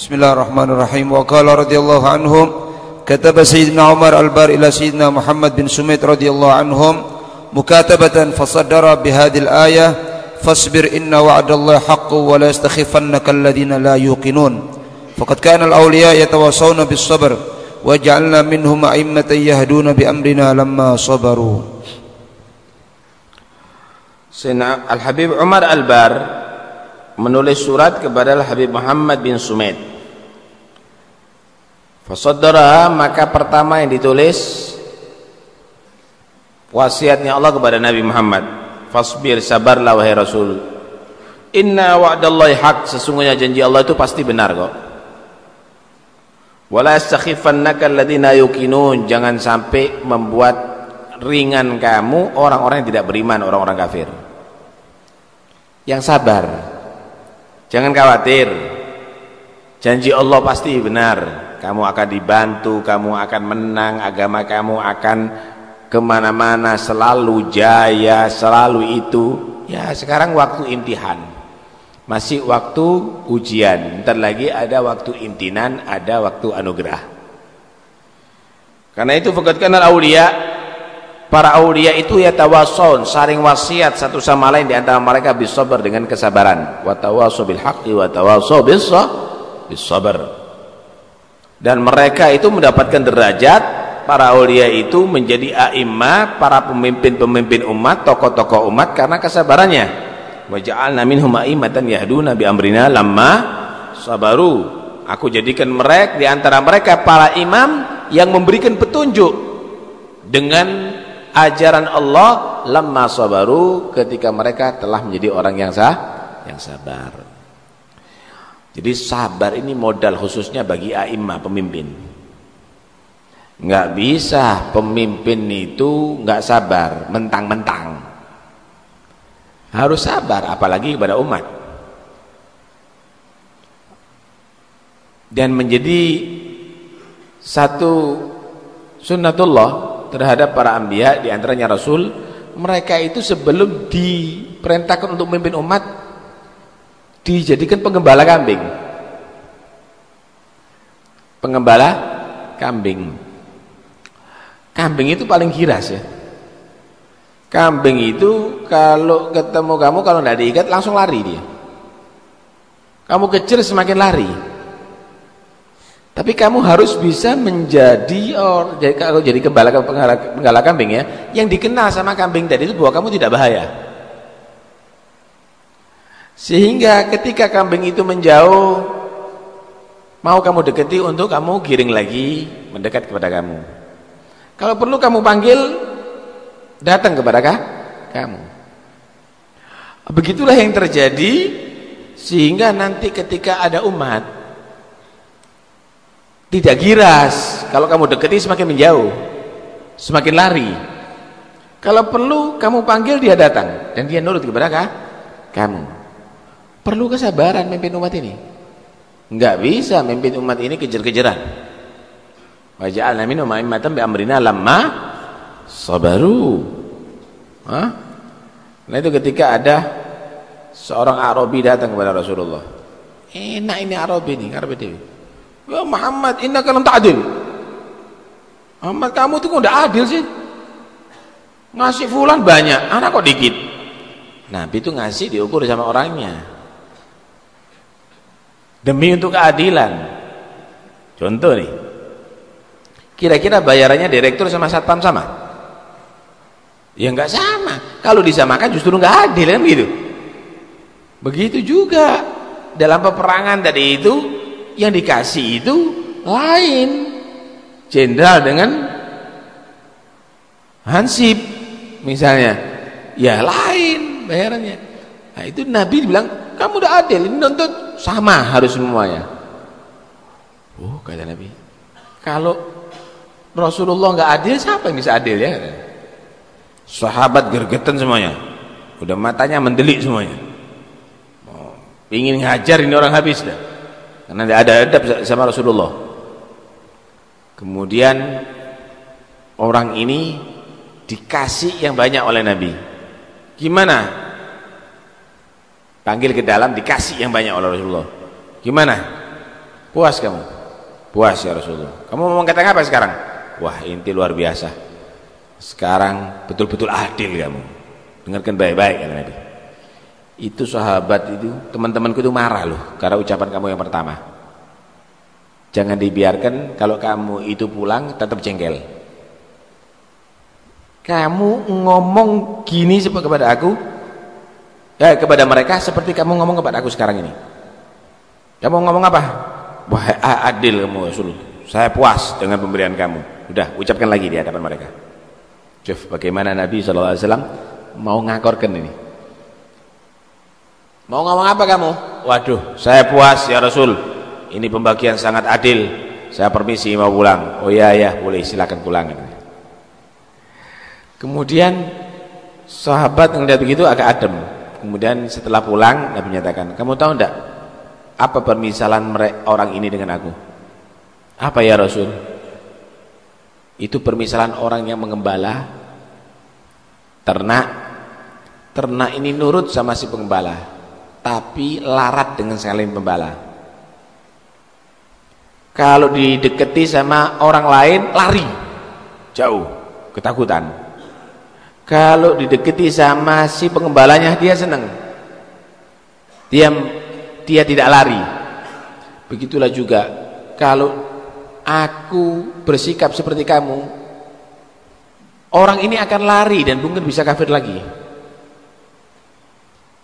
Bismillahirrahmanirrahim. Wa qala radhiyallahu anhum kataba Sayyidina Umar al-Bar ila Sayyidina Muhammad bin Sumait radhiyallahu anhum mukatabatan fasaddara bihadhil ayah fasbir inna wa'dallahi haqqun wa la yastakhifannaka alladhina la yuqinun. Faqad kana al-awliya bis-sabr wa ja'alna minhum a'immatan yahduna bi amrina lamma sabaru. Al-Habib Umar Al-Bar menulis surat kepada Al-Habib Muhammad bin Sumaid Fasaddaraha maka pertama yang ditulis wasiatnya Allah kepada Nabi Muhammad. Fasbir sabarlah wahai Rasul. Inna wa'dallahi haq sesungguhnya janji Allah itu pasti benar kok. Wala yastakhifannaka alladziina yuqinun jangan sampai membuat ringan kamu orang-orang yang tidak beriman, orang-orang kafir. Yang sabar. Jangan khawatir. Janji Allah pasti benar. Kamu akan dibantu, kamu akan menang, agama kamu akan ke mana-mana selalu jaya, selalu itu. Ya sekarang waktu imtihan. Masih waktu ujian. Ntar lagi ada waktu imtinan, ada waktu anugerah. Karena itu fakatkan al-awliya Para aulia itu ya tawason, saling wasiat satu sama lain di antara mereka bisabar dengan kesabaran. Wa tawasau bil haqqi wa tawasau bis sabr. Dan mereka itu mendapatkan derajat para aulia itu menjadi a'immah, para pemimpin-pemimpin umat, tokoh-tokoh umat karena kesabarannya. Wa ja'alna minhum a'immatan yahduna bi amrina lamma sabaru. Aku jadikan mereka di antara mereka para imam yang memberikan petunjuk dengan ajaran Allah lamma sabaru ketika mereka telah menjadi orang yang sah yang sabar. Jadi sabar ini modal khususnya bagi a'immah pemimpin. Enggak bisa pemimpin itu enggak sabar mentang-mentang. Harus sabar apalagi kepada umat. Dan menjadi satu sunnatullah terhadap para anbiya di antaranya rasul mereka itu sebelum diperintahkan untuk memimpin umat dijadikan penggembala kambing. Penggembala kambing. Kambing itu paling giras ya. Kambing itu kalau ketemu kamu kalau tidak diikat langsung lari dia. Kamu kecil semakin lari. Tapi kamu harus bisa menjadi or, jadi kalau jadi gembala penggala, kambing ya, yang dikenal sama kambing tadi itu bahwa kamu tidak bahaya. Sehingga ketika kambing itu menjauh, mau kamu dekati untuk kamu giring lagi mendekat kepada kamu. Kalau perlu kamu panggil, datang kepada kamu. Begitulah yang terjadi sehingga nanti ketika ada umat tidak giras kalau kamu deketi semakin menjauh semakin lari kalau perlu kamu panggil dia datang dan dia nurut kepada kah? kamu perlu kesabaran memimpin umat ini enggak bisa memimpin umat ini kejar-kejaran waja'alna minhum a'immatan bi amrina lamma sabaru Hah? nah itu ketika ada seorang Arabi datang kepada Rasulullah enak ini Arabi ini Arabi Dewi Ya Muhammad, innaka lam ta'dil. Muhammad kamu tuh kok udah adil sih? Ngasih fulan banyak, anak kok dikit. Nabi itu ngasih diukur sama orangnya. Demi untuk keadilan. Contoh nih. Kira-kira bayarannya direktur sama satpam sama? Ya enggak sama. Kalau disamakan justru enggak adil kan begitu. Begitu juga dalam peperangan tadi itu yang dikasih itu lain jenderal dengan hansip misalnya ya lain bayarannya nah itu Nabi bilang kamu udah adil ini nuntut sama harus semuanya. Oh kata Nabi kalau Rasulullah nggak adil siapa yang bisa adil ya? Sahabat gergetan semuanya. Udah matanya mendelik semuanya. Oh, ingin ngajar ini orang habis dah. Karena tidak ada adab sama Rasulullah. Kemudian orang ini dikasih yang banyak oleh Nabi. Gimana panggil ke dalam dikasih yang banyak oleh Rasulullah gimana Puas kamu? Puas ya Rasulullah. Kamu mau kata apa sekarang? Wah, inti luar biasa. Sekarang betul-betul adil kamu. Dengarkan baik-baik kata Nabi. Itu sahabat itu, teman-temanku itu marah loh karena ucapan kamu yang pertama. Jangan dibiarkan kalau kamu itu pulang tetap jengkel. Kamu ngomong gini kepada aku, ya kepada mereka seperti kamu ngomong kepada aku sekarang ini. Kamu ngomong apa? Wah, adil kamu Rasul. Saya puas dengan pemberian kamu. Udah, ucapkan lagi di hadapan mereka. Jeff, bagaimana Nabi SAW mau ngakorkan ini? Mau ngomong apa kamu? Waduh, saya puas ya Rasul. Ini pembagian sangat adil. Saya permisi mau pulang. Oh iya ya, boleh silakan pulang. Kemudian sahabat yang lihat begitu agak adem. Kemudian setelah pulang Nabi menyatakan, "Kamu tahu enggak apa permisalan orang ini dengan aku?" Apa ya Rasul? Itu permisalan orang yang mengembala ternak. Ternak ini nurut sama si pengembala, tapi larat dengan salin pembala. Kalau dideketi sama orang lain lari jauh, ketakutan. Kalau dideketi sama si pengembalanya dia senang. Dia dia tidak lari. Begitulah juga kalau aku bersikap seperti kamu orang ini akan lari dan mungkin bisa kafir lagi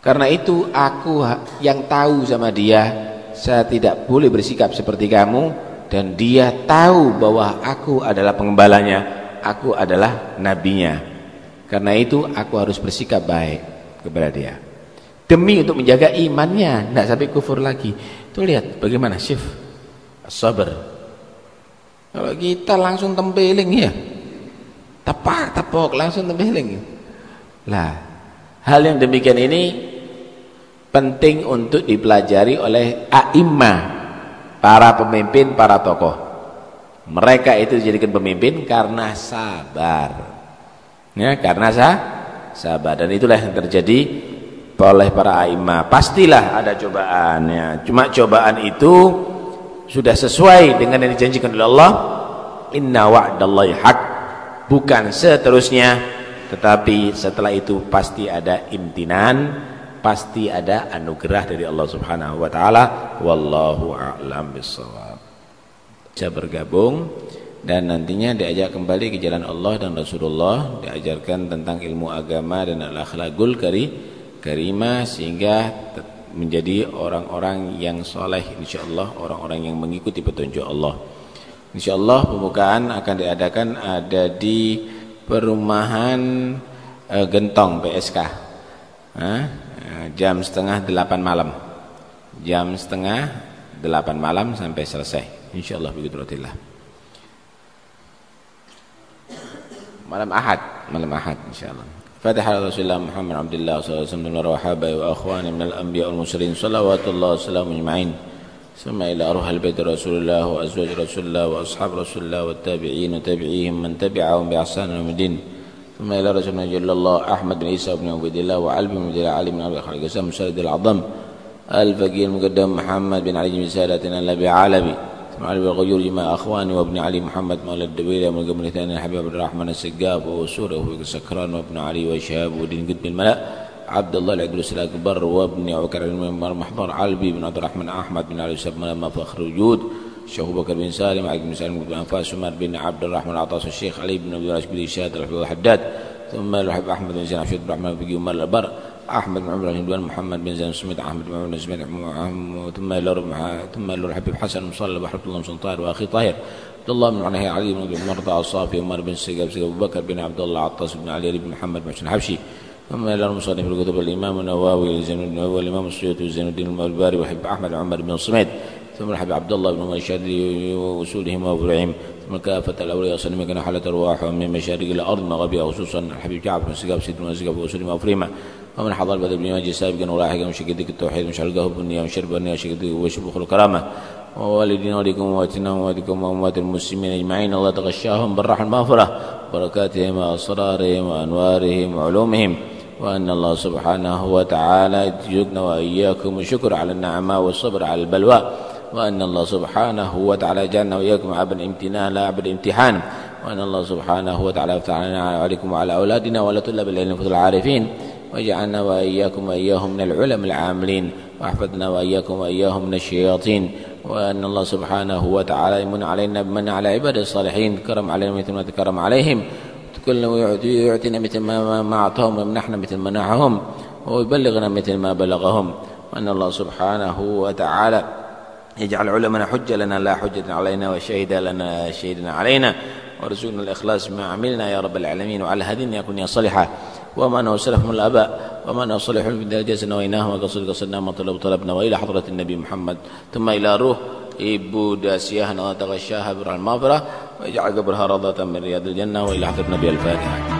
karena itu aku yang tahu sama dia saya tidak boleh bersikap seperti kamu dan dia tahu bahwa aku adalah pengembalanya aku adalah nabinya karena itu aku harus bersikap baik kepada dia demi untuk menjaga imannya tidak sampai kufur lagi tuh lihat bagaimana syif sabar kalau kita langsung tempeling ya. Tepak tepok langsung tempeling. Lah, hal yang demikian ini penting untuk dipelajari oleh a'immah, para pemimpin, para tokoh. Mereka itu dijadikan pemimpin karena sabar. Ya, karena sah, sabar dan itulah yang terjadi oleh para a'immah. Pastilah ada cobaan ya. Cuma cobaan itu sudah sesuai dengan yang dijanjikan oleh Allah. Inna wa'dallahi haq. Bukan seterusnya. Tetapi setelah itu pasti ada imtinan pasti ada anugerah dari Allah Subhanahu wa taala. Wallahu a'lam bissawab. Bisa bergabung dan nantinya diajak kembali ke jalan Allah dan Rasulullah diajarkan tentang ilmu agama dan al-akhlaqul karimah sehingga menjadi orang-orang yang soleh insyaallah orang-orang yang mengikuti petunjuk Allah. Insyaallah pembukaan akan diadakan ada di perumahan e, Gentong PSK eh, jam setengah delapan malam. Jam setengah delapan malam sampai selesai. Insyaallah begitu rotillah malam ahad. Malam ahad insyaallah. فتح على رسول الله محمد عبد الله صلى الله عليه وسلم وحبه وأخوانه من الأنبياء والمرسلين صلوات الله وسلامه أجمعين ثم إلى أروح البيت رسول الله وأزواج رسول الله وأصحاب رسول الله والتابعين وتابعيهم من تبعهم بإحسان يوم ثم إلى رسول جل الله أحمد بن عيسى بن عبيد الله وعلي بن عبد الله علي بن أبي خالد قسم مسدد العظم الفقيه المقدم محمد بن علي بن سادتنا النبي عالمي علي الغيور جماع أخواني وابن علي محمد مولى الدبيرة من قبل ثاني الحبيب عبد الرحمن السقاف وسورة وفي سكران وابن علي وشهاب ودين قطب الملأ عبد الله العدلس الأكبر وابن عكر المنبر محضر علبي بن عبد الرحمن أحمد بن علي سب ملما فخر وجود الشيخ بكر بن سالم علي بن سالم بن أنفاس عمر بن عبد الرحمن عطاس الشيخ علي بن أبي راشد بن الحفيظ الحداد ثم الحبيب أحمد بن زين عبد الرحمن بن عمر البر أحمد بن عمر الهندوان محمد بن زين سميت أحمد بن عمر سميت ثم إلى ثم إلى الحبيب حسن مصلى بحرة الله بن طاهر وأخي طاهر. عبد الله بن عنه علي بن مرضى الصافي عمر بن سيقاب أبو بكر بن عبد الله عطاس بن علي بن محمد بن حبشي ثم إلى المصنف الكتب الإمام النووي زين النووي والإمام السيوطي وزين الدين الباري وحب أحمد عمر بن صميد ثم الحبيب عبد الله بن الشادي ووصولهم وابراهيم ثم كافة الأولياء صلى كان حالة أرواح من مشارق الأرض مغربها خصوصا الحبيب جعفر بن سيقاب سيد بن سيقاب ووصولهم وأفريمة ومن حضر بدر بن ماجد سابقا ولاحقا وشكدك التوحيد وشعلقه بالنية وشرب النية وشكدك وشبخ الكرامة ووالدين ولكم وواتنا وواتكم وأموات المسلمين أجمعين. الله تغشاهم بالرحمة المغفرة بركاتهم وأسرارهم وأنوارهم وعلومهم. وأن الله سبحانه وتعالى يجزنا وإياكم الشكر على النعماء والصبر على البلوى. وأن الله سبحانه وتعالى جعلنا وإياكم عبد امتنان لا عبد امتحان وأن الله سبحانه وتعالى افتحنا عليكم وعلى أولادنا ولا طلاب العلم العارفين. وجعلنا وإياكم وإياهم من العلم العاملين وأحفظنا وإياكم وإياهم من الشياطين وأن الله سبحانه وتعالى يمن علينا بمن على عباد الصالحين كرم علينا مثل ما تكرم عليهم. كلنا ويعطينا مثل ما, أعطاهم ويمنحنا مثل ما منحهم ويبلغنا مثل ما بلغهم. وأن الله سبحانه وتعالى يجعل علمنا حجة لنا لا حجة علينا وشهد لنا شهدنا علينا. وارزقنا الإخلاص ما عملنا يا رب العالمين وعلى هدينا يكون يا صالحة ومن هو من الآباء وما هو صالحهم بالله جزا نويناه وقصد قصدنا ما طلب طلبنا وإلى حضرة النبي محمد. ثم إلى روح إبو داسيه تغشاها بر المغفرة ويجعل قبرها رضاة من رياض الجنة وإلى حضرة النبي الفاتحة.